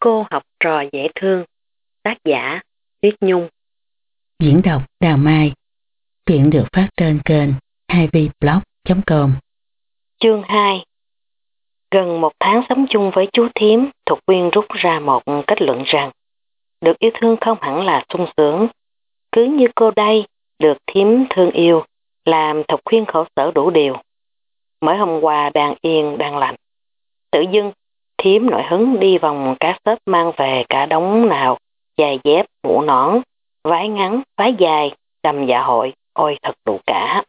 Cô học trò dễ thương. Tác giả Tuyết Nhung Diễn đọc Đào Mai Chuyện được phát trên kênh 2vblog.com Chương 2 Gần một tháng sống chung với chú Thiếm, Thục Quyên rút ra một kết luận rằng được yêu thương không hẳn là sung sướng. Cứ như cô đây, được Thiếm thương yêu, làm Thục Quyên khổ sở đủ điều. Mới hôm qua đang yên, đang lành. Tự dưng, Thiếm nội hứng đi vòng cá xếp mang về cả đống nào, giày dép, mũ nón, váy ngắn, váy dài, đầm dạ hội, ôi thật đủ cả.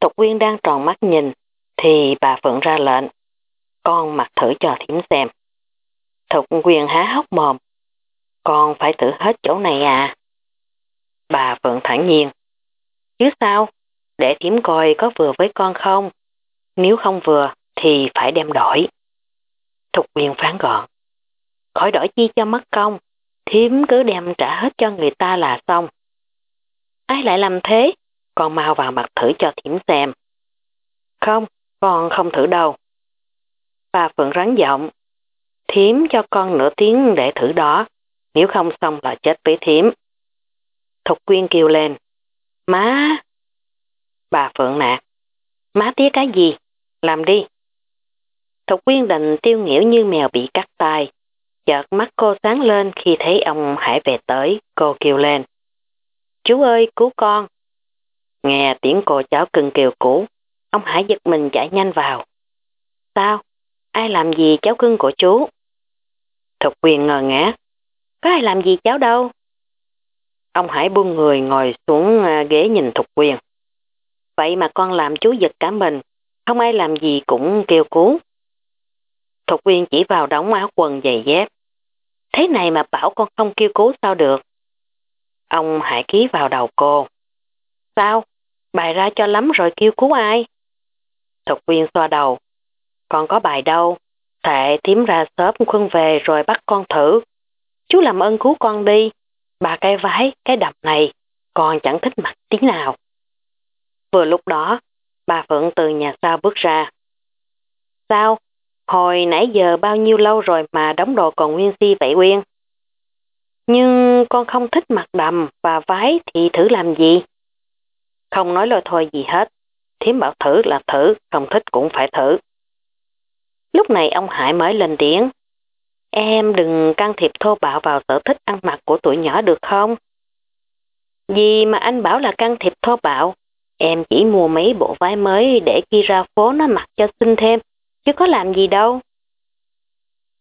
Tục quyên đang tròn mắt nhìn, thì bà Phượng ra lệnh, con mặc thử cho thiếm xem. Thục quyền há hốc mồm, con phải thử hết chỗ này à. Bà Phượng thản nhiên, chứ sao, để thiếm coi có vừa với con không, nếu không vừa thì phải đem đổi. Thục quyền phán gọn, khỏi đổi chi cho mất công, thiếm cứ đem trả hết cho người ta là xong. Ai lại làm thế? Con mau vào mặt thử cho thiểm xem. Không, con không thử đâu. Bà Phượng rắn giọng. Thiếm cho con nửa tiếng để thử đó. Nếu không xong là chết với thiếm. Thục quyên kêu lên. Má! Bà Phượng nạt. Má tía cái gì? Làm đi. Thục quyên đành tiêu nghỉu như mèo bị cắt tay. Chợt mắt cô sáng lên khi thấy ông Hải về tới, cô kêu lên. Chú ơi, cứu con. Nghe tiếng cô cháu cưng kêu cũ, ông Hải giật mình chạy nhanh vào. Sao? Ai làm gì cháu cưng của chú? Thục quyền ngờ ngã. Có ai làm gì cháu đâu? Ông Hải buông người ngồi xuống à, ghế nhìn Thục quyền. Vậy mà con làm chú giật cả mình, không ai làm gì cũng kêu cứu. Thục viên chỉ vào đóng áo quần giày dép. Thế này mà bảo con không kêu cứu sao được? Ông Hải ký vào đầu cô. Sao? Bài ra cho lắm rồi kêu cứu ai? Thục viên xoa đầu. Con có bài đâu. Thệ tím ra sớm khuân về rồi bắt con thử. Chú làm ơn cứu con đi. Bà cái vái, cái đập này, con chẳng thích mặt tí nào. Vừa lúc đó, bà Phượng từ nhà sau bước ra. Sao? Hồi nãy giờ bao nhiêu lâu rồi mà đóng đồ còn nguyên si vậy quyên. Nhưng con không thích mặt đầm và váy thì thử làm gì? Không nói lời thôi gì hết. Thiếm bảo thử là thử, không thích cũng phải thử. Lúc này ông Hải mới lên tiếng. Em đừng can thiệp thô bạo vào sở thích ăn mặc của tuổi nhỏ được không? Gì mà anh bảo là can thiệp thô bạo? Em chỉ mua mấy bộ váy mới để khi ra phố nó mặc cho xinh thêm, chứ có làm gì đâu.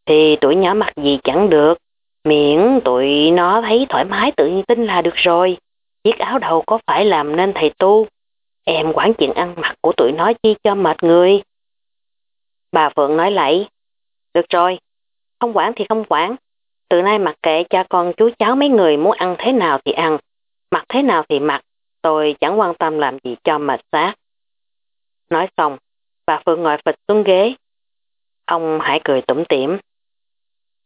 Thì tuổi nhỏ mặc gì chẳng được, miễn tụi nó thấy thoải mái tự nhiên tin là được rồi. Chiếc áo đầu có phải làm nên thầy tu. Em quản chuyện ăn mặc của tụi nó chi cho mệt người. Bà Phượng nói lại, được rồi, không quản thì không quản. Từ nay mặc kệ cha con chú cháu mấy người muốn ăn thế nào thì ăn, mặc thế nào thì mặc, tôi chẳng quan tâm làm gì cho mệt xác. Phượng ngồi phịch xuống ghế. Ông Hải cười tủm tỉm.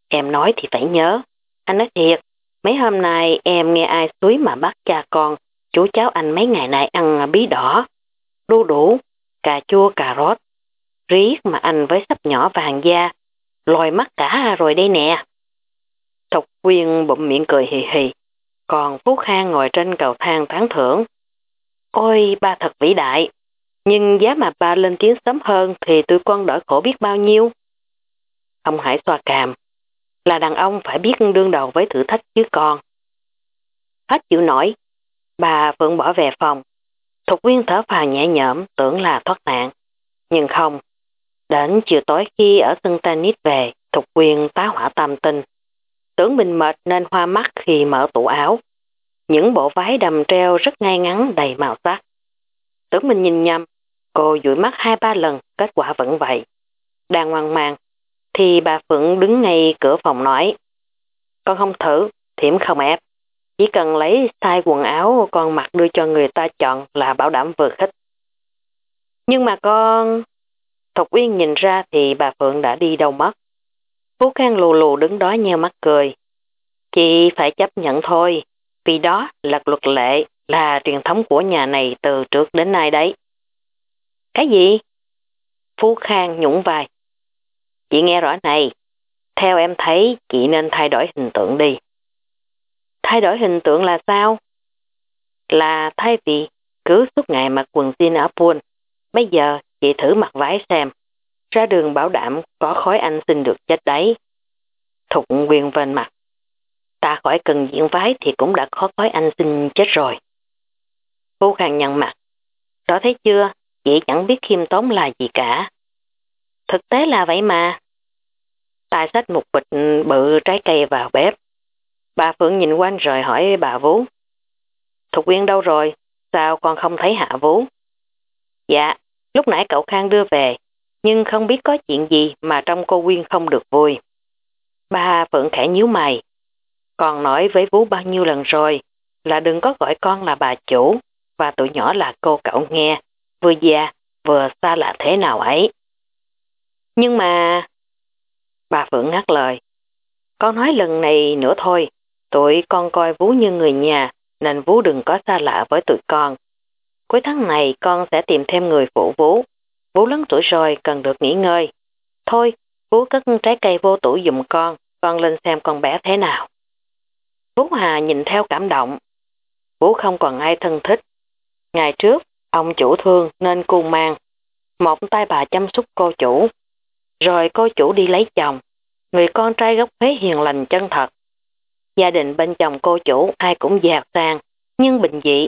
Em nói thì phải nhớ. Anh nói thiệt, mấy hôm nay em nghe ai suối mà bắt cha con, chú cháu anh mấy ngày nay ăn bí đỏ, đu đủ, cà chua cà rốt. Riết mà anh với sắp nhỏ vàng da, lòi mắt cả rồi đây nè. Thục quyên bụng miệng cười hì hì, còn Phú Khang ngồi trên cầu thang tán thưởng. Ôi, ba thật vĩ đại, nhưng giá mà ba lên tiếng sớm hơn thì tôi con đỡ khổ biết bao nhiêu. Ông Hải xoa càm, là đàn ông phải biết đương đầu với thử thách chứ con. Hết chịu nổi, bà Phượng bỏ về phòng. Thục quyên thở phào nhẹ nhõm tưởng là thoát nạn. Nhưng không, đến chiều tối khi ở sân tennis về, Thục quyên tá hỏa tam tinh. Tưởng mình mệt nên hoa mắt khi mở tủ áo. Những bộ váy đầm treo rất ngay ngắn đầy màu sắc. Tưởng mình nhìn nhầm, cô dụi mắt hai ba lần, kết quả vẫn vậy. Đang ngoan mang, thì bà Phượng đứng ngay cửa phòng nói, con không thử, thiểm không ép. Chỉ cần lấy sai quần áo con mặc đưa cho người ta chọn là bảo đảm vừa khích. Nhưng mà con... Thục Uyên nhìn ra thì bà Phượng đã đi đâu mất. Phú Khang lù lù đứng đó nheo mắt cười. Chị phải chấp nhận thôi, vì đó là luật lệ, là truyền thống của nhà này từ trước đến nay đấy. Cái gì? Phú Khang nhũng vai. Chị nghe rõ này, Theo em thấy, chị nên thay đổi hình tượng đi. Thay đổi hình tượng là sao? Là thay vì cứ suốt ngày mặc quần jean ở pool, bây giờ chị thử mặc váy xem. Ra đường bảo đảm có khói anh xin được chết đấy. Thục quyền vên mặt. Ta khỏi cần diễn váy thì cũng đã khó khói anh xin chết rồi. Phú Khang nhận mặt. rõ thấy chưa, chỉ chẳng biết khiêm tốn là gì cả. Thực tế là vậy mà. Tài xách một bịch ừ, bự trái cây vào bếp. Bà Phượng nhìn quanh rồi hỏi bà Vú. Thục Quyên đâu rồi? Sao con không thấy Hạ Vú? Dạ, lúc nãy cậu Khang đưa về, nhưng không biết có chuyện gì mà trong cô Quyên không được vui. bà Phượng khẽ nhíu mày. Còn nói với Vú bao nhiêu lần rồi là đừng có gọi con là bà chủ và tụi nhỏ là cô cậu nghe, vừa già vừa xa lạ thế nào ấy. Nhưng mà... Bà Phượng ngắt lời. Con nói lần này nữa thôi, tụi con coi Vú như người nhà, nên Vú đừng có xa lạ với tụi con. Cuối tháng này con sẽ tìm thêm người phụ Vú. Vú lớn tuổi rồi cần được nghỉ ngơi. Thôi, Vú cất trái cây vô tủ dùm con, con lên xem con bé thế nào. Vú Hà nhìn theo cảm động. Vú không còn ai thân thích. Ngày trước, ông chủ thương nên cuồng mang. Một tay bà chăm sóc cô chủ. Rồi cô chủ đi lấy chồng. Người con trai gốc Huế hiền lành chân thật. Gia đình bên chồng cô chủ ai cũng giàu sang, nhưng bình dị.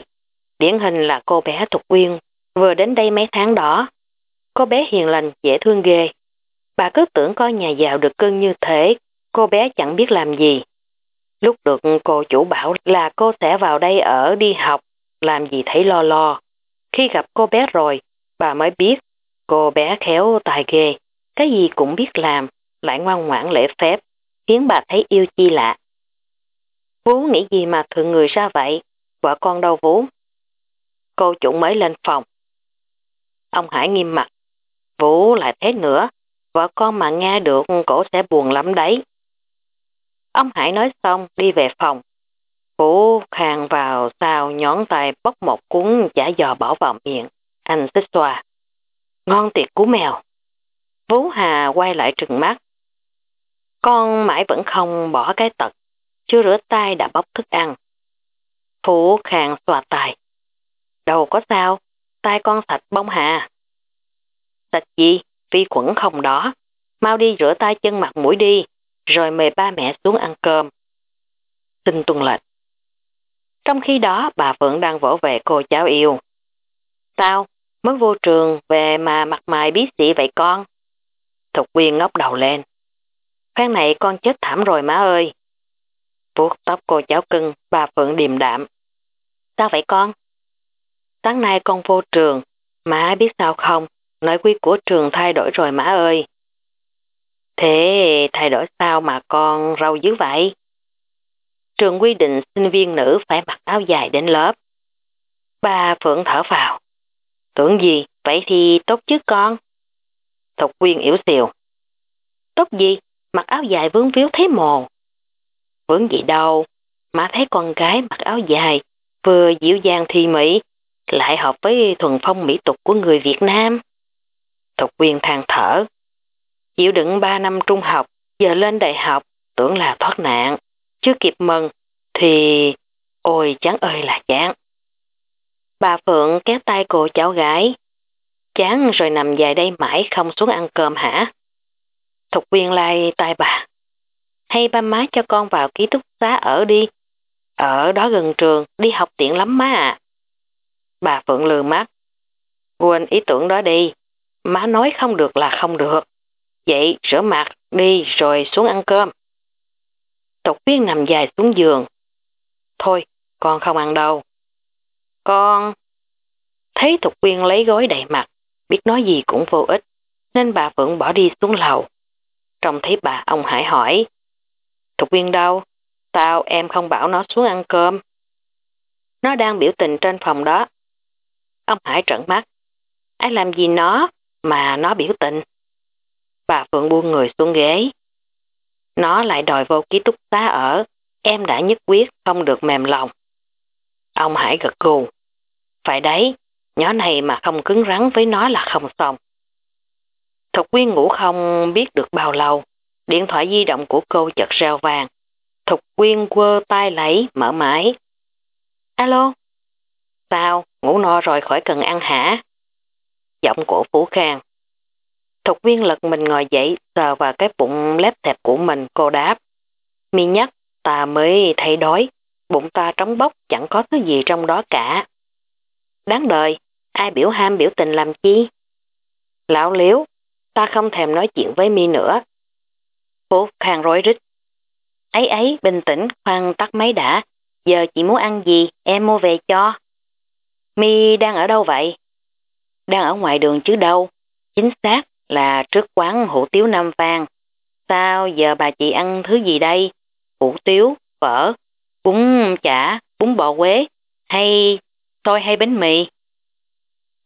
Điển hình là cô bé Thục quyên vừa đến đây mấy tháng đó. Cô bé hiền lành, dễ thương ghê. Bà cứ tưởng coi nhà giàu được cưng như thế, cô bé chẳng biết làm gì. Lúc được cô chủ bảo là cô sẽ vào đây ở đi học, làm gì thấy lo lo. Khi gặp cô bé rồi, bà mới biết cô bé khéo tài ghê, cái gì cũng biết làm, lại ngoan ngoãn lễ phép, khiến bà thấy yêu chi lạ. Vú nghĩ gì mà thường người ra vậy? Vợ con đâu Vú? Cô chủ mới lên phòng. Ông Hải nghiêm mặt. Vũ lại thế nữa, vợ con mà nghe được cổ sẽ buồn lắm đấy. Ông Hải nói xong đi về phòng. Vũ khang vào sao nhón tay bóc một cuốn chả giò bỏ vào miệng. Anh xích xoa. Ngon tiệt cú mèo. Vũ Hà quay lại trừng mắt. Con mãi vẫn không bỏ cái tật. Chưa rửa tay đã bóc thức ăn. Phú khang xoa tay. Đâu có sao, tay con sạch bông hà. Sạch gì, vi khuẩn không đó. Mau đi rửa tay chân mặt mũi đi, rồi mời ba mẹ xuống ăn cơm. Xin tuân lệnh. Trong khi đó bà vẫn đang vỗ về cô cháu yêu. Sao? Mới vô trường về mà mặt mày bí xị vậy con? Thục quyên ngóc đầu lên. Khoan này con chết thảm rồi má ơi. Vuốt tóc cô cháu cưng, bà Phượng điềm đạm. Sao vậy con? Sáng nay con vô trường, má biết sao không? Nội quy của trường thay đổi rồi má ơi. Thế thay đổi sao mà con râu dữ vậy? Trường quy định sinh viên nữ phải mặc áo dài đến lớp. Ba Phượng thở vào. Tưởng gì, vậy thì tốt chứ con. Thục quyên yếu xìu. Tốt gì, mặc áo dài vướng víu thế mồ. Vướng gì đâu, mà thấy con gái mặc áo dài, vừa dịu dàng thì mỹ, lại hợp với thuần phong mỹ tục của người Việt Nam. Thục quyên than thở. Chịu đựng 3 năm trung học, giờ lên đại học, tưởng là thoát nạn. Chưa kịp mừng, thì... Ôi chán ơi là chán. Bà Phượng kéo tay cô cháu gái. Chán rồi nằm dài đây mãi không xuống ăn cơm hả? Thục Viên lai tay bà. Hay ba má cho con vào ký túc xá ở đi. Ở đó gần trường, đi học tiện lắm má à. Bà Phượng lừa mắt. Quên ý tưởng đó đi. Má nói không được là không được. Vậy rửa mặt đi rồi xuống ăn cơm. Thục viên nằm dài xuống giường. Thôi, con không ăn đâu. Con... Thấy Thục Quyên lấy gối đầy mặt, biết nói gì cũng vô ích, nên bà Phượng bỏ đi xuống lầu. Trông thấy bà ông Hải hỏi, Thục Quyên đâu? Sao em không bảo nó xuống ăn cơm? Nó đang biểu tình trên phòng đó. Ông Hải trợn mắt. Ai làm gì nó mà nó biểu tình? Bà Phượng buông người xuống ghế. Nó lại đòi vô ký túc xá ở. Em đã nhất quyết không được mềm lòng. Ông Hải gật gù. Phải đấy, nhỏ này mà không cứng rắn với nó là không xong. Thục Quyên ngủ không biết được bao lâu. Điện thoại di động của cô chợt reo vàng. Thục quyên quơ tay lấy, mở máy. Alo? Sao? Ngủ no rồi khỏi cần ăn hả? Giọng của Phú Khang. Thục viên lật mình ngồi dậy, sờ vào cái bụng lép thẹp của mình, cô đáp. Mi nhắc, ta mới thay đói, bụng ta trống bốc, chẳng có thứ gì trong đó cả. Đáng đời, ai biểu ham biểu tình làm chi? Lão liếu, ta không thèm nói chuyện với mi nữa. Phú Khang rối rít. Ấy ấy, bình tĩnh, khoan tắt máy đã. Giờ chị muốn ăn gì, em mua về cho. Mi đang ở đâu vậy? Đang ở ngoài đường chứ đâu. Chính xác là trước quán hủ tiếu Nam Phan. Sao giờ bà chị ăn thứ gì đây? Hủ tiếu, phở, bún chả, bún bò quế, hay xôi hay bánh mì?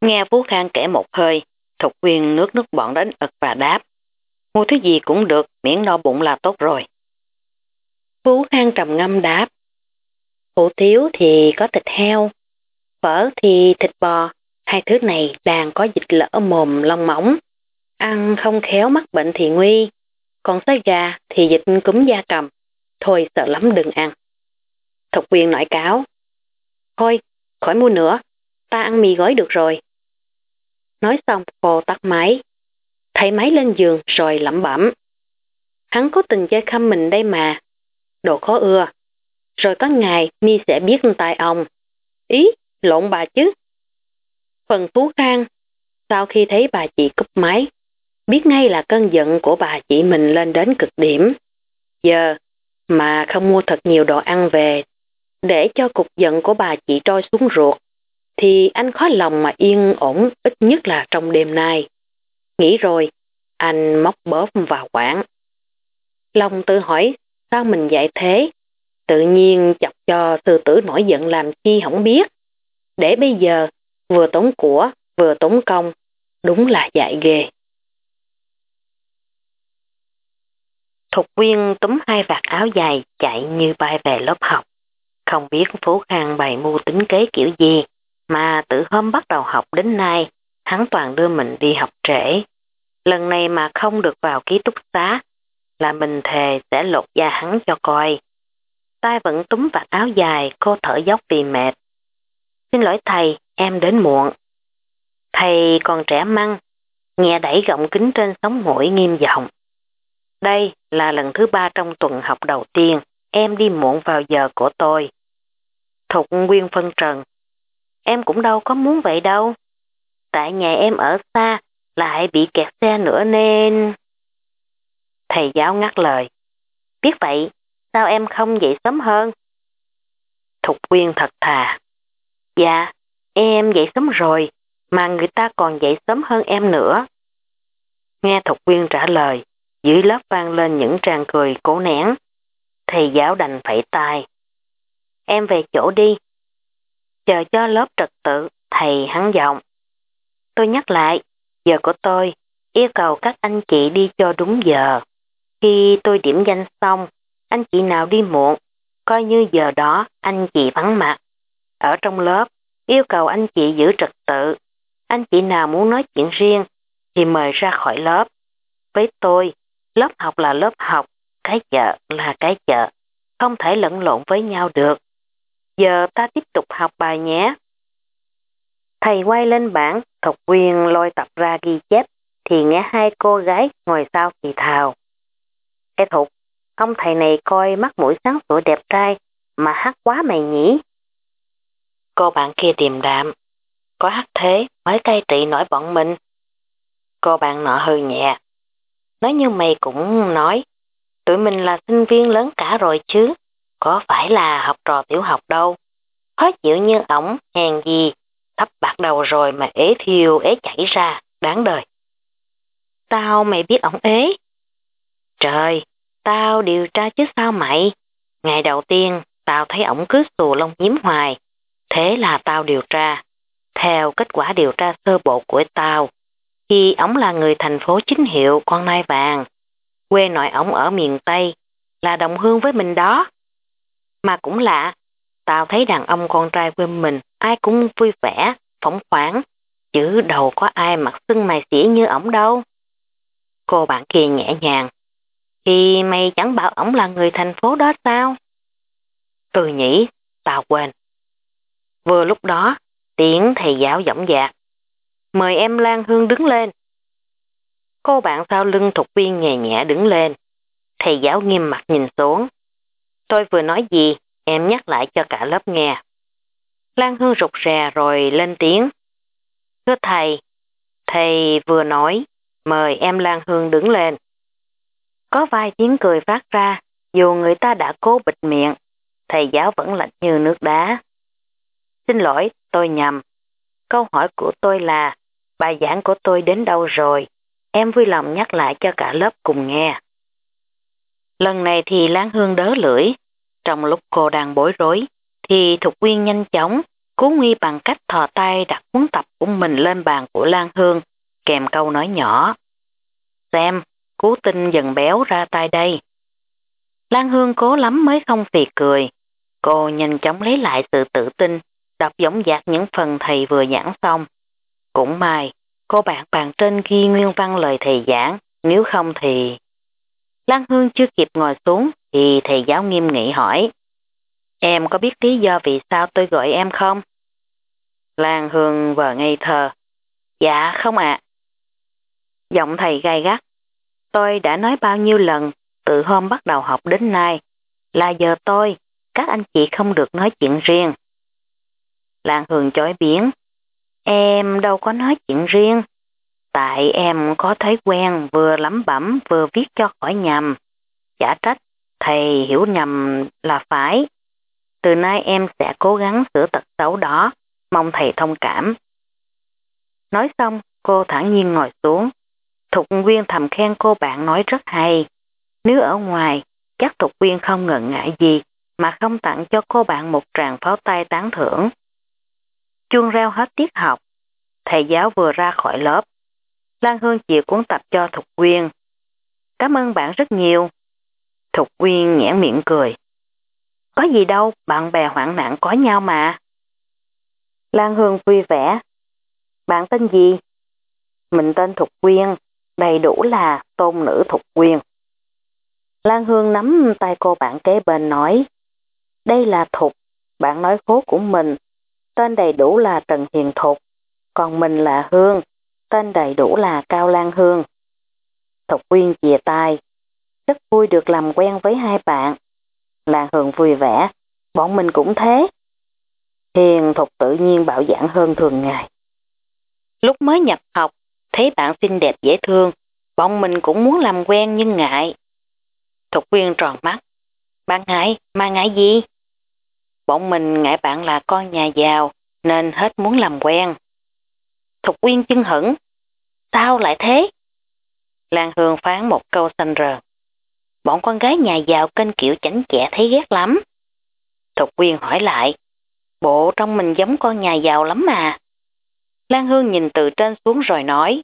Nghe Phú Khang kể một hơi, Thục Quyên nước nước bọn đến ực và đáp. Mua thứ gì cũng được, miễn no bụng là tốt rồi. Phú Khang trầm ngâm đáp. Hủ tiếu thì có thịt heo, phở thì thịt bò, hai thứ này đang có dịch lỡ mồm lông mỏng. Ăn không khéo mắc bệnh thì nguy, còn xay gà thì dịch cúm da cầm. Thôi sợ lắm đừng ăn. Thục quyền nội cáo. Thôi, khỏi mua nữa, ta ăn mì gói được rồi. Nói xong cô tắt máy. Thầy máy lên giường rồi lẩm bẩm. Hắn có tình chơi khăm mình đây mà. Đồ khó ưa. Rồi có ngày mi sẽ biết tay ông. Ý, lộn bà chứ. Phần Phú Khang, sau khi thấy bà chị cúp máy, biết ngay là cơn giận của bà chị mình lên đến cực điểm. Giờ, mà không mua thật nhiều đồ ăn về, để cho cục giận của bà chị trôi xuống ruột, thì anh khó lòng mà yên ổn ít nhất là trong đêm nay. Nghĩ rồi, anh móc bóp vào quảng. Long tự hỏi sao mình dạy thế, tự nhiên chọc cho sư tử nổi giận làm chi không biết. Để bây giờ vừa tốn của, vừa tốn công, đúng là dạy ghê. Thục viên túm hai vạt áo dài chạy như bay về lớp học. Không biết Phú Khang bày mưu tính kế kiểu gì, mà từ hôm bắt đầu học đến nay, hắn toàn đưa mình đi học trễ. Lần này mà không được vào ký túc xá, là mình thề sẽ lột da hắn cho coi. tay vẫn túm vạt áo dài, cô thở dốc vì mệt. Xin lỗi thầy, em đến muộn. Thầy còn trẻ măng, nghe đẩy gọng kính trên sống mũi nghiêm giọng. Đây là lần thứ ba trong tuần học đầu tiên, em đi muộn vào giờ của tôi. Thục Nguyên phân trần. Em cũng đâu có muốn vậy đâu. Tại nhà em ở xa, lại bị kẹt xe nữa nên... Thầy giáo ngắt lời. Biết vậy, sao em không dậy sớm hơn? Thục Nguyên thật thà. Dạ, em dậy sớm rồi, mà người ta còn dậy sớm hơn em nữa. Nghe Thục Quyên trả lời, dưới lớp vang lên những tràng cười cố nén. Thầy giáo đành phải tai. Em về chỗ đi. Chờ cho lớp trật tự, thầy hắn giọng. Tôi nhắc lại, giờ của tôi, yêu cầu các anh chị đi cho đúng giờ. Khi tôi điểm danh xong, anh chị nào đi muộn, coi như giờ đó anh chị vắng mặt. Ở trong lớp, yêu cầu anh chị giữ trật tự. Anh chị nào muốn nói chuyện riêng thì mời ra khỏi lớp. Với tôi, lớp học là lớp học, cái chợ là cái chợ, không thể lẫn lộn với nhau được. Giờ ta tiếp tục học bài nhé. Thầy quay lên bảng, thục quyền lôi tập ra ghi chép, thì nghe hai cô gái ngồi sau thì thào. Cái thục, ông thầy này coi mắt mũi sáng sủa đẹp trai, mà hát quá mày nhỉ? Cô bạn kia điềm đạm, có hát thế mới cai trị nổi bọn mình. Cô bạn nọ hư nhẹ. Nói như mày cũng nói, tụi mình là sinh viên lớn cả rồi chứ, có phải là học trò tiểu học đâu. Khó chịu như ổng, hèn gì, thấp bạc đầu rồi mà ế thiêu ế chảy ra, đáng đời. Tao mày biết ổng ế? Trời, tao điều tra chứ sao mày? Ngày đầu tiên, tao thấy ổng cứ xù lông nhím hoài. Thế là tao điều tra. Theo kết quả điều tra sơ bộ của tao, thì ổng là người thành phố chính hiệu con nai vàng. Quê nội ổng ở miền Tây, là đồng hương với mình đó. Mà cũng lạ, tao thấy đàn ông con trai quê mình ai cũng vui vẻ, phóng khoáng, chứ đầu có ai mặc xưng mày xỉa như ổng đâu. Cô bạn kia nhẹ nhàng. Thì mày chẳng bảo ổng là người thành phố đó sao? từ nhỉ, tao quên. Vừa lúc đó, tiếng thầy giáo giọng dạc. Mời em Lan Hương đứng lên. Cô bạn sau lưng thuộc viên nhẹ nhẹ đứng lên. Thầy giáo nghiêm mặt nhìn xuống. Tôi vừa nói gì, em nhắc lại cho cả lớp nghe. Lan Hương rụt rè rồi lên tiếng. Thưa thầy, thầy vừa nói, mời em Lan Hương đứng lên. Có vài tiếng cười phát ra, dù người ta đã cố bịt miệng, thầy giáo vẫn lạnh như nước đá. Xin lỗi, tôi nhầm. Câu hỏi của tôi là, bài giảng của tôi đến đâu rồi? Em vui lòng nhắc lại cho cả lớp cùng nghe. Lần này thì Lan Hương đớ lưỡi. Trong lúc cô đang bối rối, thì Thục Quyên nhanh chóng cứu nguy bằng cách thò tay đặt cuốn tập của mình lên bàn của Lan Hương, kèm câu nói nhỏ. Xem, cú tinh dần béo ra tay đây. Lan Hương cố lắm mới không phì cười. Cô nhanh chóng lấy lại sự tự tin, đọc giống dạc những phần thầy vừa giảng xong. Cũng may, cô bạn bàn trên ghi nguyên văn lời thầy giảng, nếu không thì... Lan Hương chưa kịp ngồi xuống thì thầy giáo nghiêm nghị hỏi. Em có biết lý do vì sao tôi gọi em không? Lan Hương vờ ngây thơ. Dạ không ạ. Giọng thầy gai gắt. Tôi đã nói bao nhiêu lần từ hôm bắt đầu học đến nay là giờ tôi, các anh chị không được nói chuyện riêng. Lan Hương chối biến. Em đâu có nói chuyện riêng. Tại em có thói quen vừa lắm bẩm vừa viết cho khỏi nhầm. Chả trách, thầy hiểu nhầm là phải. Từ nay em sẽ cố gắng sửa tật xấu đó, mong thầy thông cảm. Nói xong, cô thẳng nhiên ngồi xuống. Thục Quyên thầm khen cô bạn nói rất hay. Nếu ở ngoài, chắc Thục Quyên không ngần ngại gì mà không tặng cho cô bạn một tràng pháo tay tán thưởng. Chuông reo hết tiết học. Thầy giáo vừa ra khỏi lớp. Lan Hương chịu cuốn tập cho Thục Quyên. Cảm ơn bạn rất nhiều. Thục Quyên nhãn miệng cười. Có gì đâu, bạn bè hoạn nạn có nhau mà. Lan Hương vui vẻ. Bạn tên gì? Mình tên Thục Quyên, đầy đủ là tôn nữ Thục Quyên. Lan Hương nắm tay cô bạn kế bên nói. Đây là Thục, bạn nói khố của mình. Tên đầy đủ là Trần Hiền Thục, còn mình là Hương, tên đầy đủ là Cao Lan Hương. Thục Quyên chìa tay. Rất vui được làm quen với hai bạn. Lan Hương vui vẻ, bọn mình cũng thế. Hiền Thục tự nhiên bạo giảng hơn thường ngày. Lúc mới nhập học, thấy bạn xinh đẹp dễ thương, bọn mình cũng muốn làm quen nhưng ngại. Thục Quyên tròn mắt. Bạn ngại, mà ngại gì? Bọn mình ngại bạn là con nhà giàu, nên hết muốn làm quen. Thục Quyên chân hững. Sao lại thế? Lan Hương phán một câu xanh rờn. Bọn con gái nhà giàu kênh kiểu chảnh chẹ thấy ghét lắm. Thục Quyên hỏi lại. Bộ trong mình giống con nhà giàu lắm mà. Lan Hương nhìn từ trên xuống rồi nói.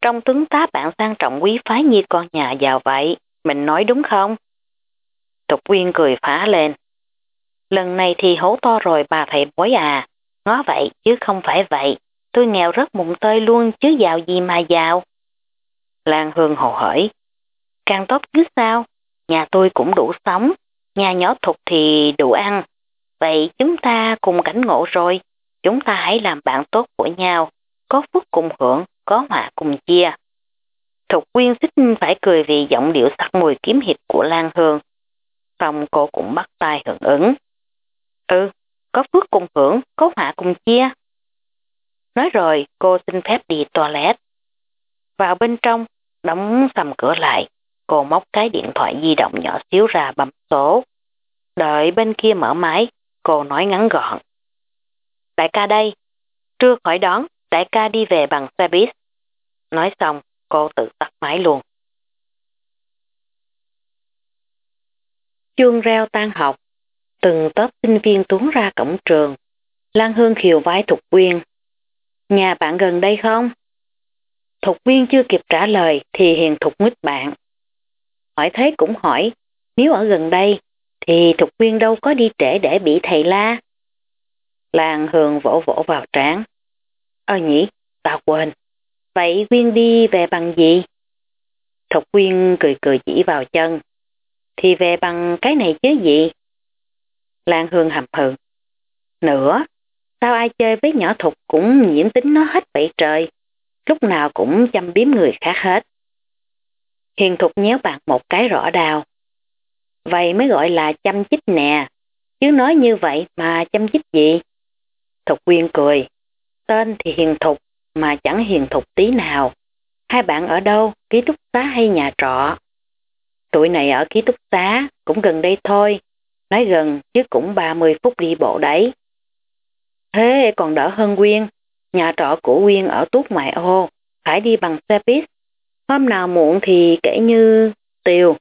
Trong tướng tá bạn sang trọng quý phái như con nhà giàu vậy, mình nói đúng không? Thục Quyên cười phá lên. Lần này thì hố to rồi bà thầy bối à, ngó vậy chứ không phải vậy, tôi nghèo rất mụn tơi luôn chứ giàu gì mà giàu. Lan Hương hồ hỏi, càng tốt chứ sao, nhà tôi cũng đủ sống, nhà nhỏ thục thì đủ ăn, vậy chúng ta cùng cảnh ngộ rồi, chúng ta hãy làm bạn tốt của nhau, có phúc cùng hưởng, có họa cùng chia. Thục Quyên xích phải cười vì giọng điệu sắc mùi kiếm hiệp của Lan Hương. Xong cô cũng bắt tay hưởng ứng. Ừ, có phước cùng hưởng, có họa cùng chia. Nói rồi, cô xin phép đi toilet. Vào bên trong, đóng sầm cửa lại, cô móc cái điện thoại di động nhỏ xíu ra bấm số. Đợi bên kia mở máy, cô nói ngắn gọn. Đại ca đây, trưa khỏi đón, đại ca đi về bằng xe buýt. Nói xong, cô tự tắt máy luôn. Chuông reo tan học, từng tớp sinh viên tuốn ra cổng trường. Lan Hương khiều vai Thục Quyên. Nhà bạn gần đây không? Thục Quyên chưa kịp trả lời thì hiền Thục nguyết bạn. Hỏi thế cũng hỏi, nếu ở gần đây thì Thục Quyên đâu có đi trễ để bị thầy la. Lan Hương vỗ vỗ vào trán. Ơ nhỉ, tao quên. Vậy Quyên đi về bằng gì? Thục Quyên cười cười chỉ vào chân. Thì về bằng cái này chứ gì? Lan Hương hầm hừ. Nữa, sao ai chơi với nhỏ Thục cũng nhiễm tính nó hết vậy trời? Lúc nào cũng chăm biếm người khác hết. Hiền Thục nhéo bạn một cái rõ đào. Vậy mới gọi là chăm chích nè. Chứ nói như vậy mà chăm chích gì? Thục Quyên cười. Tên thì Hiền Thục mà chẳng hiền thục tí nào. Hai bạn ở đâu, ký túc xá hay nhà trọ? Tụi này ở ký túc xá, cũng gần đây thôi. Nói gần chứ cũng 30 phút đi bộ đấy. Thế còn đỡ hơn Quyên. Nhà trọ của Quyên ở Tuốt Ngoại ô, phải đi bằng xe buýt. Hôm nào muộn thì kể như tiều.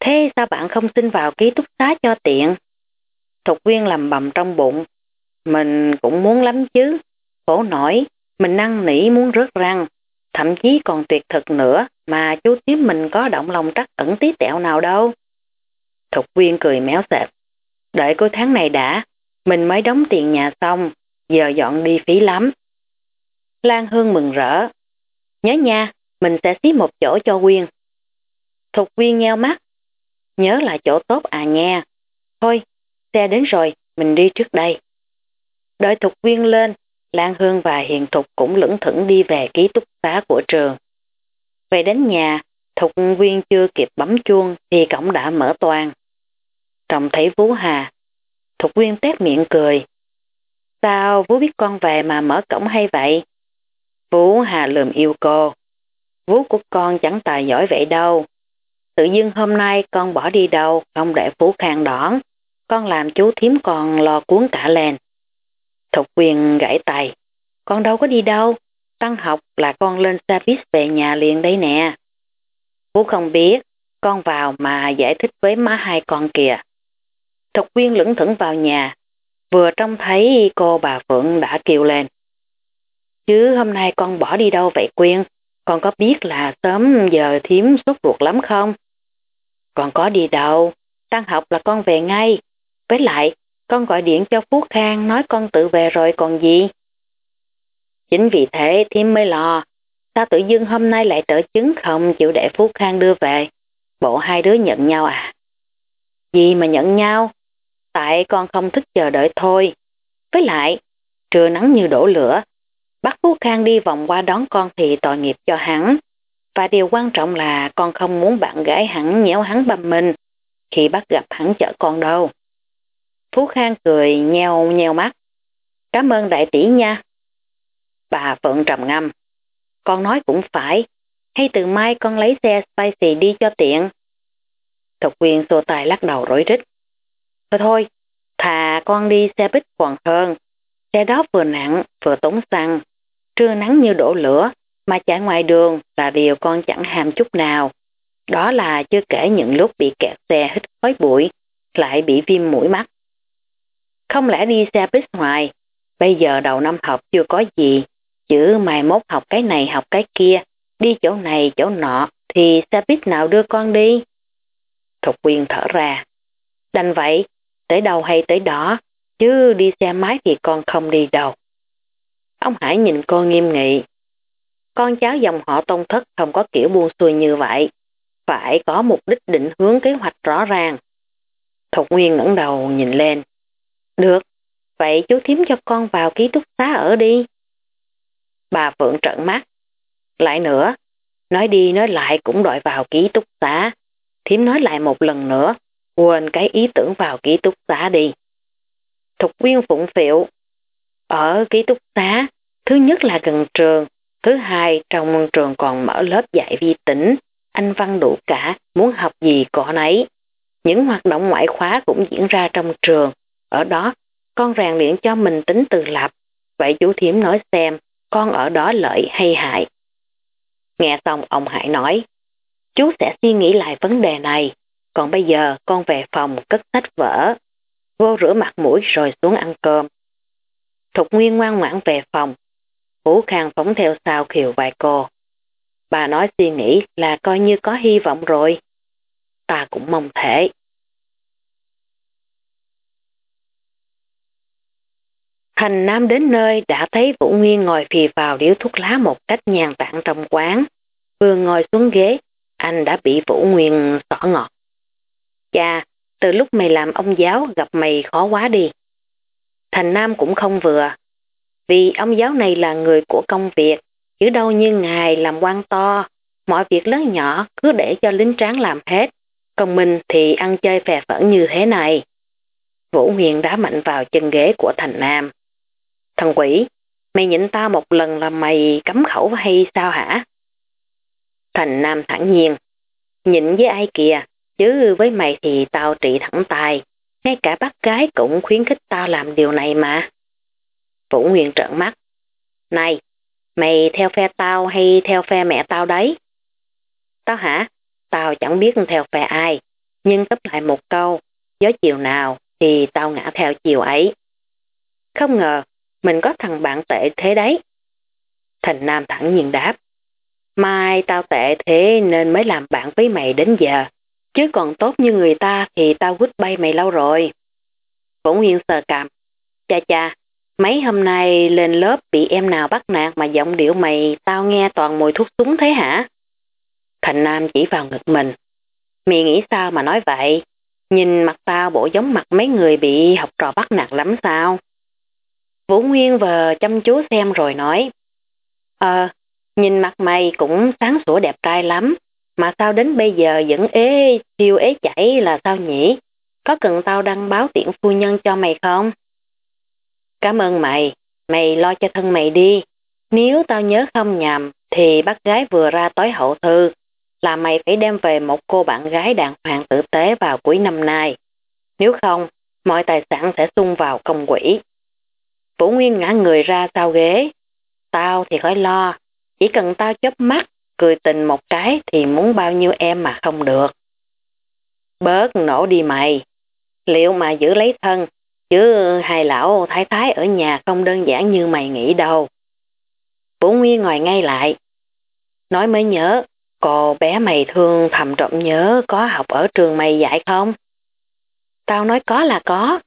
Thế sao bạn không xin vào ký túc xá cho tiện? Thục Quyên lầm bầm trong bụng. Mình cũng muốn lắm chứ. Khổ nổi, mình năn nỉ muốn rớt răng, thậm chí còn tuyệt thực nữa mà chú tiếp mình có động lòng trắc ẩn tí tẹo nào đâu. Thục viên cười méo sẹp. Đợi cuối tháng này đã, mình mới đóng tiền nhà xong, giờ dọn đi phí lắm. Lan Hương mừng rỡ. Nhớ nha, mình sẽ xí một chỗ cho Quyên. Thục viên nheo mắt. Nhớ là chỗ tốt à nha. Thôi, xe đến rồi, mình đi trước đây. Đợi Thục viên lên, Lan Hương và Hiền Thục cũng lững thững đi về ký túc xá của trường. Về đến nhà, Thục Viên chưa kịp bấm chuông thì cổng đã mở toàn trông thấy vũ Hà. Thục quyên tét miệng cười. Sao vũ biết con về mà mở cổng hay vậy? vũ Hà lườm yêu cô. vũ của con chẳng tài giỏi vậy đâu. Tự dưng hôm nay con bỏ đi đâu, không để Phú Khang đón. Con làm chú thím còn lo cuốn cả lên. Thục quyền gãy tay. Con đâu có đi đâu. Tăng học là con lên xe buýt về nhà liền đây nè. Phú không biết. Con vào mà giải thích với má hai con kìa. Thục quyên lững thững vào nhà. Vừa trông thấy cô bà Phượng đã kêu lên. Chứ hôm nay con bỏ đi đâu vậy Quyên? Con có biết là sớm giờ thiếm sốt ruột lắm không? Con có đi đâu. Tan học là con về ngay. Với lại, con gọi điện cho Phú Khang nói con tự về rồi còn gì. Chính vì thế thiếm mới lo. Sao tự dưng hôm nay lại trở chứng không chịu để Phú Khang đưa về? Bộ hai đứa nhận nhau à? Gì mà nhận nhau? Tại con không thích chờ đợi thôi. Với lại, trưa nắng như đổ lửa. Bắt Phú Khang đi vòng qua đón con thì tội nghiệp cho hắn. Và điều quan trọng là con không muốn bạn gái hắn nhéo hắn bầm mình khi bắt gặp hắn chở con đâu. Phú Khang cười nheo nheo mắt. Cảm ơn đại tỷ nha. Bà Phượng trầm ngâm. Con nói cũng phải. Hay từ mai con lấy xe Spicy đi cho tiện. Thục quyền xô tài lắc đầu rối rít. Thôi thôi, thà con đi xe buýt còn hơn. Xe đó vừa nặng, vừa tốn xăng. Trưa nắng như đổ lửa, mà chạy ngoài đường là điều con chẳng hàm chút nào. Đó là chưa kể những lúc bị kẹt xe hít khói bụi, lại bị viêm mũi mắt. Không lẽ đi xe buýt ngoài, bây giờ đầu năm học chưa có gì, chứ mai mốt học cái này học cái kia, đi chỗ này chỗ nọ, thì xe buýt nào đưa con đi? Thục quyên thở ra. Đành vậy, tới đâu hay tới đó, chứ đi xe máy thì con không đi đâu. Ông Hải nhìn cô nghiêm nghị. Con cháu dòng họ tôn thất không có kiểu buông xuôi như vậy. Phải có mục đích định hướng kế hoạch rõ ràng. Thục Nguyên ngẩng đầu nhìn lên. Được, vậy chú thím cho con vào ký túc xá ở đi. Bà Phượng trợn mắt. Lại nữa, nói đi nói lại cũng đòi vào ký túc xá. Thím nói lại một lần nữa, quên cái ý tưởng vào ký túc xá đi. Thục viên phụng phiệu Ở ký túc xá, thứ nhất là gần trường, thứ hai trong trường còn mở lớp dạy vi tỉnh, anh văn đủ cả, muốn học gì có nấy. Những hoạt động ngoại khóa cũng diễn ra trong trường, ở đó, con rèn luyện cho mình tính tự lập. Vậy chú thiếm nói xem, con ở đó lợi hay hại? Nghe xong ông Hải nói, chú sẽ suy nghĩ lại vấn đề này. Còn bây giờ con về phòng cất sách vở, vô rửa mặt mũi rồi xuống ăn cơm. Thục Nguyên ngoan ngoãn về phòng. Vũ Khang phóng theo sau khiều vài cô. Bà nói suy nghĩ là coi như có hy vọng rồi. Ta cũng mong thể. Thành Nam đến nơi đã thấy Vũ Nguyên ngồi phì vào điếu thuốc lá một cách nhàn tản trong quán. Vừa ngồi xuống ghế, anh đã bị Vũ Nguyên xỏ ngọt. Chà, từ lúc mày làm ông giáo gặp mày khó quá đi. Thành Nam cũng không vừa. Vì ông giáo này là người của công việc, chứ đâu như ngài làm quan to. Mọi việc lớn nhỏ cứ để cho lính tráng làm hết. Còn mình thì ăn chơi phè phẫn như thế này. Vũ Huyền đá mạnh vào chân ghế của Thành Nam. Thằng quỷ, mày nhịn tao một lần là mày cấm khẩu hay sao hả? Thành Nam thẳng nhiên. Nhịn với ai kìa, chứ với mày thì tao trị thẳng tài. Ngay cả bác gái cũng khuyến khích tao làm điều này mà. Vũ Nguyên trợn mắt. Này, mày theo phe tao hay theo phe mẹ tao đấy? Tao hả? Tao chẳng biết theo phe ai. Nhưng tấp lại một câu, gió chiều nào thì tao ngã theo chiều ấy. Không ngờ, mình có thằng bạn tệ thế đấy. Thành Nam thẳng nhiên đáp. Mai tao tệ thế nên mới làm bạn với mày đến giờ. Chứ còn tốt như người ta thì tao quýt bay mày lâu rồi. Vũ Nguyên sờ cằm. Cha cha, mấy hôm nay lên lớp bị em nào bắt nạt mà giọng điệu mày tao nghe toàn mùi thuốc súng thế hả? Thành Nam chỉ vào ngực mình. Mày nghĩ sao mà nói vậy? Nhìn mặt tao bộ giống mặt mấy người bị học trò bắt nạt lắm sao? Vũ Nguyên vờ chăm chú xem rồi nói. Ờ, nhìn mặt mày cũng sáng sủa đẹp trai lắm, mà sao đến bây giờ vẫn ế, tiêu ế chảy là sao nhỉ? Có cần tao đăng báo tiện phu nhân cho mày không? Cảm ơn mày, mày lo cho thân mày đi. Nếu tao nhớ không nhầm, thì bác gái vừa ra tối hậu thư, là mày phải đem về một cô bạn gái đàng hoàng tử tế vào cuối năm nay. Nếu không, mọi tài sản sẽ xung vào công quỹ. Vũ Nguyên ngã người ra sau ghế. Tao thì khỏi lo, chỉ cần tao chớp mắt, cười tình một cái thì muốn bao nhiêu em mà không được. Bớt nổ đi mày, liệu mà giữ lấy thân, chứ hai lão thái thái ở nhà không đơn giản như mày nghĩ đâu. Vũ Nguyên ngồi ngay lại. Nói mới nhớ, cô bé mày thương thầm trộm nhớ có học ở trường mày dạy không? Tao nói có là có.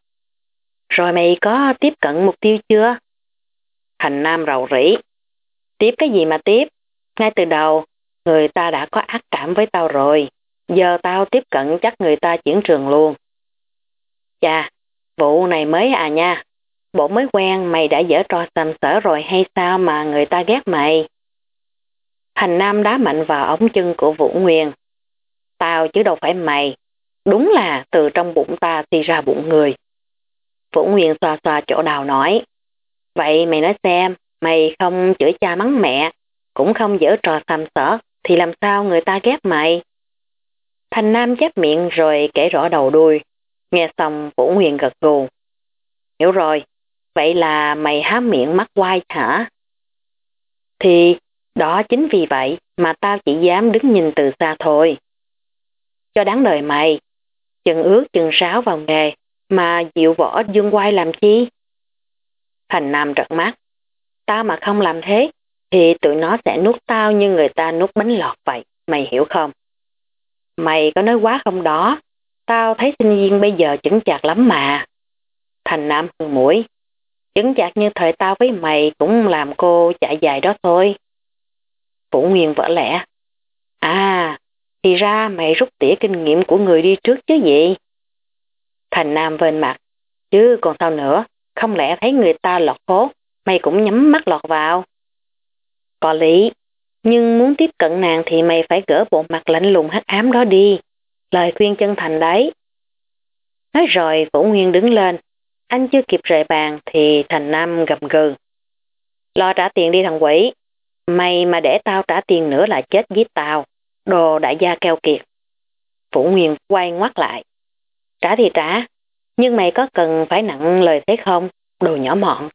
Rồi mày có tiếp cận mục tiêu chưa? Thành Nam rầu rĩ. Tiếp cái gì mà tiếp? Ngay từ đầu, người ta đã có ác cảm với tao rồi. Giờ tao tiếp cận chắc người ta chuyển trường luôn. Chà, vụ này mới à nha. Bộ mới quen mày đã dở trò sầm sở rồi hay sao mà người ta ghét mày? Thành Nam đá mạnh vào ống chân của Vũ Nguyên. Tao chứ đâu phải mày. Đúng là từ trong bụng ta đi ra bụng người. Vũ Nguyên xoa xoa chỗ đào nói. Vậy mày nói xem, mày không chửi cha mắng mẹ, cũng không dở trò sầm sở, thì làm sao người ta ghét mày? Thành Nam chép miệng rồi kể rõ đầu đuôi. Nghe xong Vũ Nguyên gật gù. Hiểu rồi, vậy là mày há miệng mắt quay hả? Thì đó chính vì vậy mà tao chỉ dám đứng nhìn từ xa thôi. Cho đáng đời mày, chừng ước chừng sáo vào nghề, mà dịu võ dương quay làm chi? Thành Nam trợn mắt. Tao mà không làm thế, thì tụi nó sẽ nuốt tao như người ta nuốt bánh lọt vậy, mày hiểu không? Mày có nói quá không đó, tao thấy sinh viên bây giờ chứng chạc lắm mà. Thành Nam hương mũi, chứng chạc như thời tao với mày cũng làm cô chạy dài đó thôi. Vũ Nguyên vỡ lẽ. À, thì ra mày rút tỉa kinh nghiệm của người đi trước chứ gì? Thành Nam vên mặt. Chứ còn sao nữa, không lẽ thấy người ta lọt phố, mày cũng nhắm mắt lọt vào. Có lý, nhưng muốn tiếp cận nàng thì mày phải gỡ bộ mặt lạnh lùng hắc ám đó đi. Lời khuyên chân thành đấy. Nói rồi Vũ Nguyên đứng lên. Anh chưa kịp rời bàn thì Thành Nam gầm gừ. Lo trả tiền đi thằng quỷ. Mày mà để tao trả tiền nữa là chết giết tao. Đồ đại gia keo kiệt. Vũ Nguyên quay ngoắt lại. Trả thì trả, nhưng mày có cần phải nặng lời thế không? Đồ nhỏ mọn.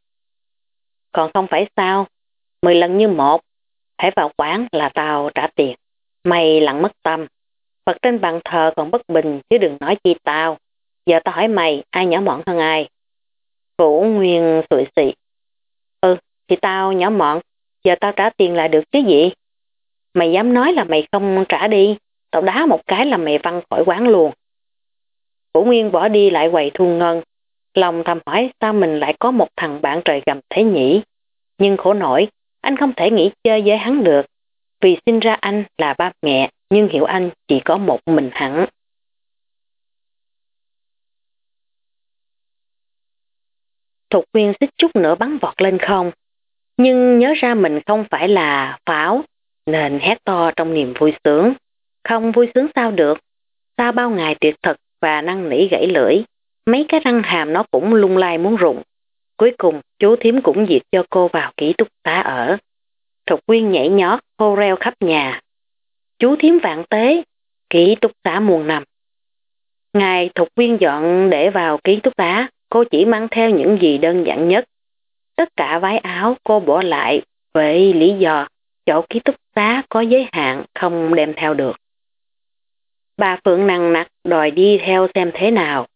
Còn không phải sao? Mười lần như một. Hãy vào quán là tao trả tiền. Mày lặng mất tâm. Phật trên bàn thờ còn bất bình chứ đừng nói chi tao. Giờ tao hỏi mày ai nhỏ mọn hơn ai? Vũ Nguyên sụi xị. Ừ, thì tao nhỏ mọn. Giờ tao trả tiền là được chứ gì? Mày dám nói là mày không trả đi. Tao đá một cái là mày văng khỏi quán luôn. Vũ Nguyên bỏ đi lại quầy thu ngân. Lòng thầm hỏi sao mình lại có một thằng bạn trời gầm thế nhỉ? Nhưng khổ nổi, anh không thể nghĩ chơi với hắn được. Vì sinh ra anh là ba mẹ, nhưng Hiểu Anh chỉ có một mình hắn. Thục viên xích chút nữa bắn vọt lên không, nhưng nhớ ra mình không phải là pháo, nên hét to trong niềm vui sướng. Không vui sướng sao được, Sao bao ngày tuyệt thực và năng nỉ gãy lưỡi, mấy cái răng hàm nó cũng lung lay muốn rụng. Cuối cùng, chú thím cũng diệt cho cô vào ký túc xá ở. Thục quyên nhảy nhót, hô reo khắp nhà. Chú thím vạn tế, ký túc xá muôn năm. Ngày Thục quyên dọn để vào ký túc xá, cô chỉ mang theo những gì đơn giản nhất. Tất cả váy áo cô bỏ lại với lý do chỗ ký túc xá có giới hạn không đem theo được. Bà Phượng nặng nặc đòi đi theo xem thế nào.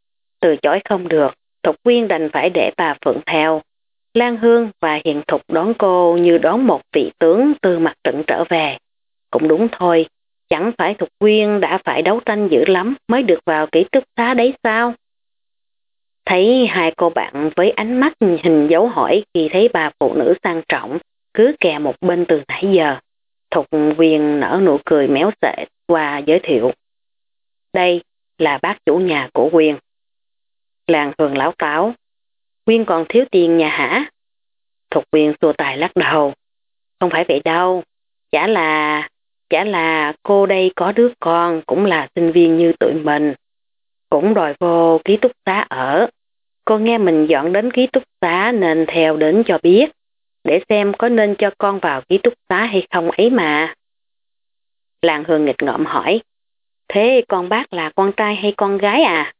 Từ chối không được, Thục Quyên đành phải để bà Phượng theo. Lan Hương và Hiền Thục đón cô như đón một vị tướng từ mặt trận trở về. Cũng đúng thôi, chẳng phải Thục Quyên đã phải đấu tranh dữ lắm mới được vào kỹ túc xá đấy sao? Thấy hai cô bạn với ánh mắt hình dấu hỏi khi thấy bà phụ nữ sang trọng cứ kè một bên từ nãy giờ. Thục Quyên nở nụ cười méo xệ qua giới thiệu. Đây là bác chủ nhà của Quyên. Làng hường lão táo. nguyên còn thiếu tiền nhà hả? Thục quyền xua tài lắc đầu. Không phải vậy đâu. Chả là... Chả là cô đây có đứa con cũng là sinh viên như tụi mình. Cũng đòi vô ký túc xá ở. Cô nghe mình dọn đến ký túc xá nên theo đến cho biết. Để xem có nên cho con vào ký túc xá hay không ấy mà. Làng hương nghịch ngợm hỏi. Thế con bác là con trai hay con gái à?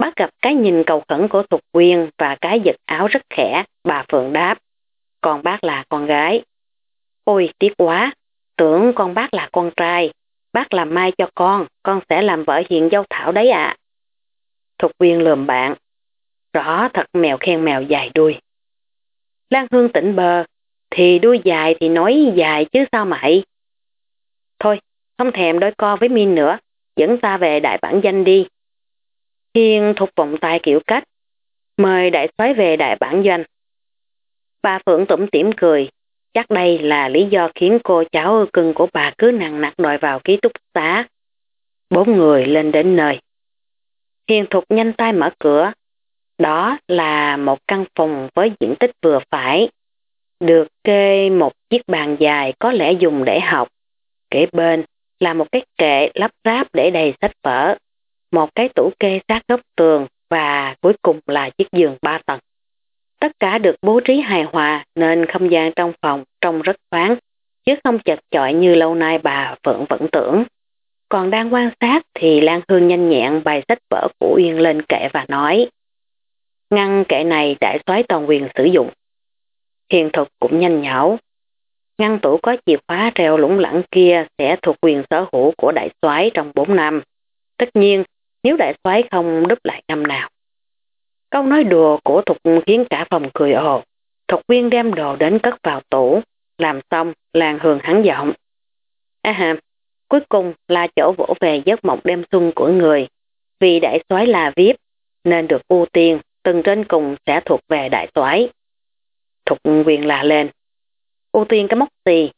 Bác gặp cái nhìn cầu khẩn của Thục Quyên và cái giật áo rất khẽ, bà Phượng đáp. còn bác là con gái. Ôi tiếc quá, tưởng con bác là con trai. Bác làm mai cho con, con sẽ làm vợ hiện dâu thảo đấy ạ. À. Thục Quyên lườm bạn. Rõ thật mèo khen mèo dài đuôi. Lan Hương tỉnh bờ, thì đuôi dài thì nói dài chứ sao mày. Thôi, không thèm đôi co với Min nữa, dẫn ta về đại bản danh đi. Hiên thục vọng tay kiểu cách, mời đại soái về đại bản doanh. Bà Phượng tủm tỉm cười, chắc đây là lý do khiến cô cháu cưng của bà cứ nặng nặc đòi vào ký túc xá. Bốn người lên đến nơi. Hiền thục nhanh tay mở cửa. Đó là một căn phòng với diện tích vừa phải. Được kê một chiếc bàn dài có lẽ dùng để học. Kế bên là một cái kệ lắp ráp để đầy sách vở, một cái tủ kê sát góc tường và cuối cùng là chiếc giường ba tầng. Tất cả được bố trí hài hòa nên không gian trong phòng trông rất thoáng, chứ không chật chọi như lâu nay bà Phượng vẫn tưởng. Còn đang quan sát thì Lan Hương nhanh nhẹn bài sách vở của Uyên lên kệ và nói Ngăn kệ này đại soái toàn quyền sử dụng. Hiền thục cũng nhanh nhảo, Ngăn tủ có chìa khóa treo lũng lẳng kia sẽ thuộc quyền sở hữu của đại soái trong 4 năm. Tất nhiên, nếu đại soái không đúp lại năm nào. Câu nói đùa của Thục khiến cả phòng cười ồ. Thục viên đem đồ đến cất vào tủ, làm xong làng hường hắn giọng. À hà, cuối cùng là chỗ vỗ về giấc mộng đêm xuân của người. Vì đại soái là VIP, nên được ưu tiên, từng trên cùng sẽ thuộc về đại soái. Thục viên là lên ưu tiên cái mốc gì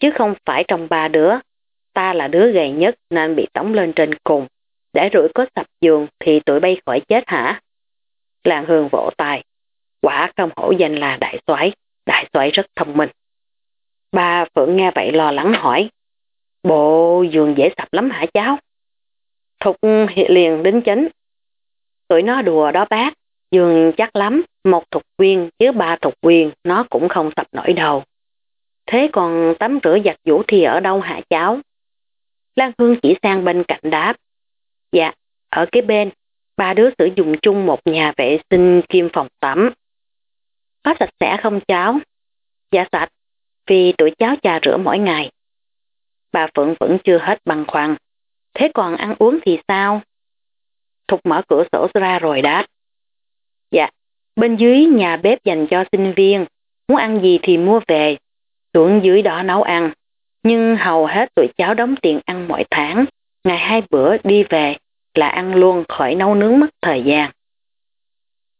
chứ không phải trong ba đứa. Ta là đứa gầy nhất nên bị tống lên trên cùng. Để rủi có sập giường thì tụi bay khỏi chết hả? Làng hương vỗ tài. Quả không hổ danh là đại soái đại soái rất thông minh. Ba Phượng nghe vậy lo lắng hỏi. Bộ giường dễ sập lắm hả cháu? Thục liền đính chính. Tụi nó đùa đó bác, giường chắc lắm, một thục quyên chứ ba thục quyên nó cũng không sập nổi đầu. Thế còn tắm rửa giặt vũ thì ở đâu hả cháu? Lan Hương chỉ sang bên cạnh đáp. Dạ, ở cái bên, ba đứa sử dụng chung một nhà vệ sinh kim phòng tắm. Có sạch sẽ không cháu? Dạ sạch, vì tụi cháu trà rửa mỗi ngày. Bà Phượng vẫn chưa hết băn khoăn. Thế còn ăn uống thì sao? Thục mở cửa sổ ra rồi đáp. Dạ, bên dưới nhà bếp dành cho sinh viên, muốn ăn gì thì mua về, xuống dưới đó nấu ăn. Nhưng hầu hết tụi cháu đóng tiền ăn mỗi tháng, ngày hai bữa đi về là ăn luôn khỏi nấu nướng mất thời gian.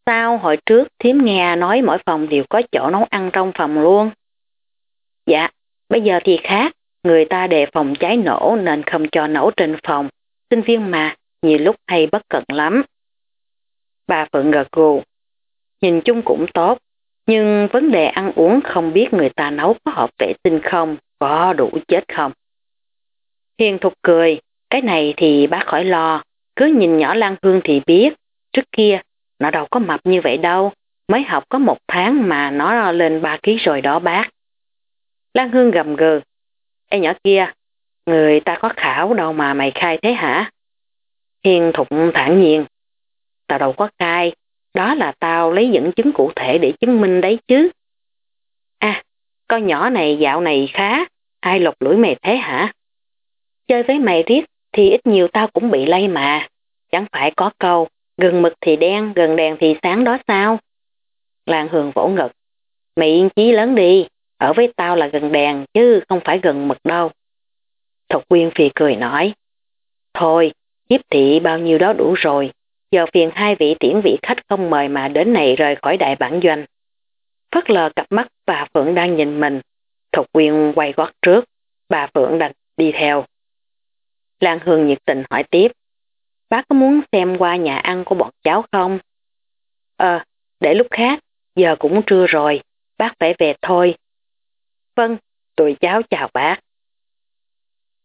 Sao hồi trước thím nghe nói mỗi phòng đều có chỗ nấu ăn trong phòng luôn? Dạ, bây giờ thì khác, người ta đề phòng cháy nổ nên không cho nổ trên phòng. Sinh viên mà, nhiều lúc hay bất cẩn lắm. Bà Phượng gật gù. Nhìn chung cũng tốt, nhưng vấn đề ăn uống không biết người ta nấu có hợp vệ sinh không, có đủ chết không. Hiền thục cười, cái này thì bác khỏi lo, cứ nhìn nhỏ Lan Hương thì biết, trước kia nó đâu có mập như vậy đâu, mới học có một tháng mà nó lên 3 kg rồi đó bác. Lan Hương gầm gừ, Ê nhỏ kia, người ta có khảo đâu mà mày khai thế hả? Hiền thục thản nhiên, tao đâu có khai, đó là tao lấy dẫn chứng cụ thể để chứng minh đấy chứ. À, con nhỏ này dạo này khá, ai lột lưỡi mày thế hả? Chơi với mày riết thì ít nhiều tao cũng bị lây mà. Chẳng phải có câu, gần mực thì đen, gần đèn thì sáng đó sao? Lan Hường vỗ ngực. Mày yên chí lớn đi, ở với tao là gần đèn chứ không phải gần mực đâu. Thục quyên phì cười nói. Thôi, hiếp thị bao nhiêu đó đủ rồi, giờ phiền hai vị tiễn vị khách không mời mà đến này rời khỏi đại bản doanh. Phất lờ cặp mắt bà Phượng đang nhìn mình, Thục quyên quay gót trước, bà Phượng đành đi theo. Lan Hương nhiệt tình hỏi tiếp, bác có muốn xem qua nhà ăn của bọn cháu không? Ờ, để lúc khác, giờ cũng trưa rồi, bác phải về thôi. Vâng, tụi cháu chào bác.